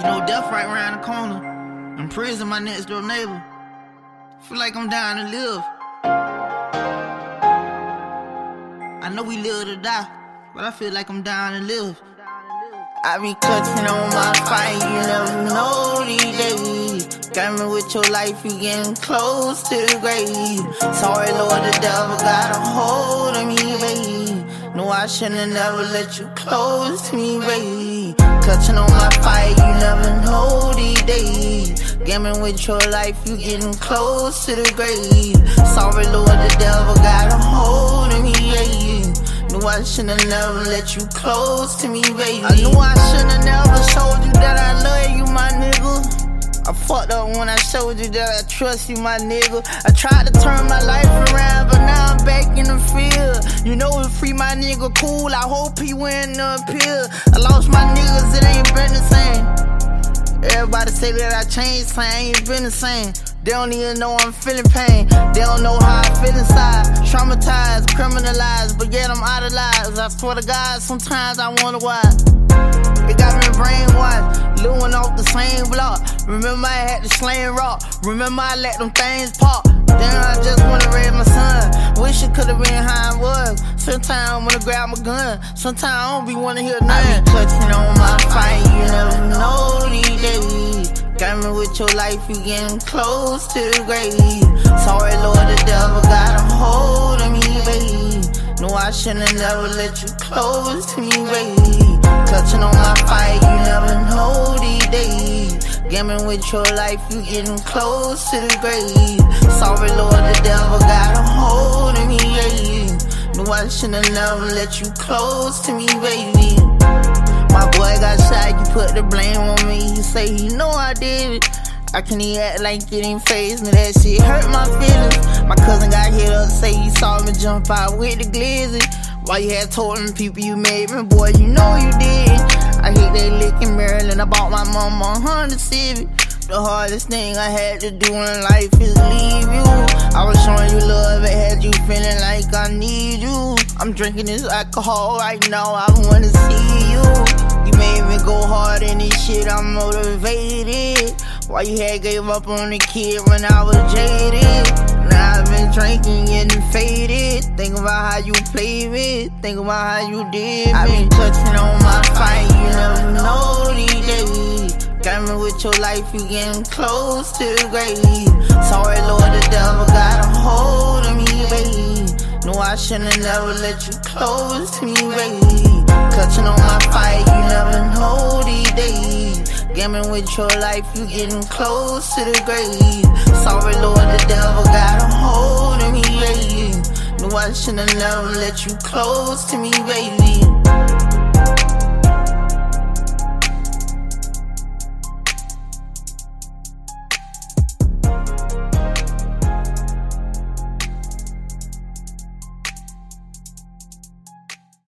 You know, death right around the corner. In prison, my next door neighbor. Feel like I'm dying to live. I know we live to die, but I feel like I'm dying to live. I be clutching on my fight, you never know these days. Got me with your life, you getting close to the grave. Sorry, Lord, the devil got a hold of me, baby. No, I shouldn't have never let you close to me, baby. Clutching on my fight, you never know these days. Gaming with your life, you getting close to the grave. Sorry, Lord, the devil got a hold of me, yeah. Knew I shouldn't never let you close to me, baby. I knew I shouldn't never showed you that I love you, my nigga. I fucked up when I showed you that I trust you, my nigga. I tried to turn my life around, but now in the field. You know, if free my nigga cool, I hope he win the appeal. I lost my niggas, it ain't been the same. Everybody say that I changed, I ain't been the same. They don't even know I'm feeling pain. They don't know how I feel inside. Traumatized, criminalized, but yet I'm idolized. I swear to God, sometimes I wonder why. It got me brainwashed, living off the same block. Remember I had the slang rock. Remember I let them things pop. Then I just wanna raise my son. Wish it could've been how it was. Sometimes I wanna grab my gun. Sometimes I don't be wanna hear nothing. I be clutching on my fight, you never know these days. Got me with your life, you getting close to the grave. Sorry, Lord, the devil got a hold of me, baby. No, I shouldn't have never let you close to me, baby. Gaming with your life, you getting close to the grave. Sorry, Lord, the devil got a hold of me, yeah. No, I shouldn't have never let you close to me, baby. My boy got shot, you put the blame on me. You say you know I did it. I can't even act like it ain't phased me. That shit hurt my feelings. My cousin got hit up, say he saw me jump out with the glizzy. Why you had told them people you made me, boy, you know you did. I hate that lick in Maryland. I bought my mama a Honda Civic. The hardest thing I had to do in life is leave you. I was showing you love, it had you feeling like I need you. I'm drinking this alcohol right now, I wanna see you. You made me go hard in this shit, I'm motivated. Why you had gave up on the kid when I was jaded? Drinking, getting faded. Think about how you played me, think about how you did me. I been touching on my fight, you never know these days. Got me with your life, you getting close to the grave. Sorry, Lord, the devil got a hold of me, baby. No, I shouldn't never let you close to me, baby. Clutching on my fight, you never know these days. Gaming with your life, you getting close to the grave. Sorry, Lord, the devil got a hold of me, baby. No, I shouldn't have never let you close to me, baby.